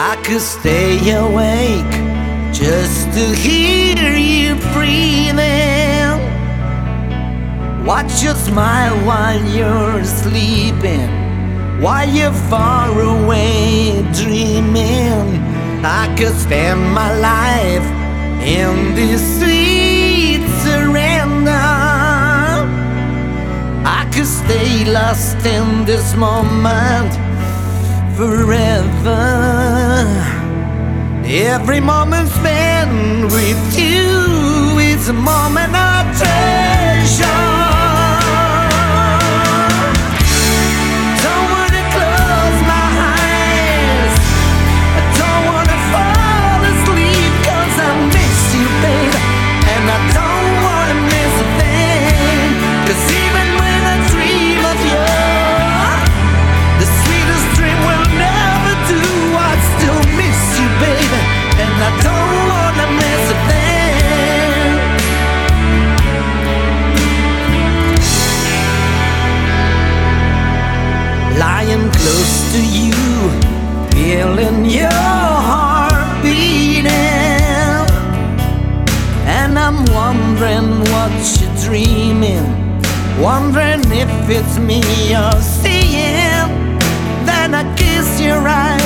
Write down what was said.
I could stay awake just to hear you breathing. Watch you smile while you're sleeping, while you're far away dreaming. I could spend my life in this sweet surrender. I could stay lost in this moment forever. Every moment spent with you is a moment of treasure. Feeling your heart beating. And I'm wondering what you're dreaming, wondering if it's me you're seeing. Then I kiss your eyes.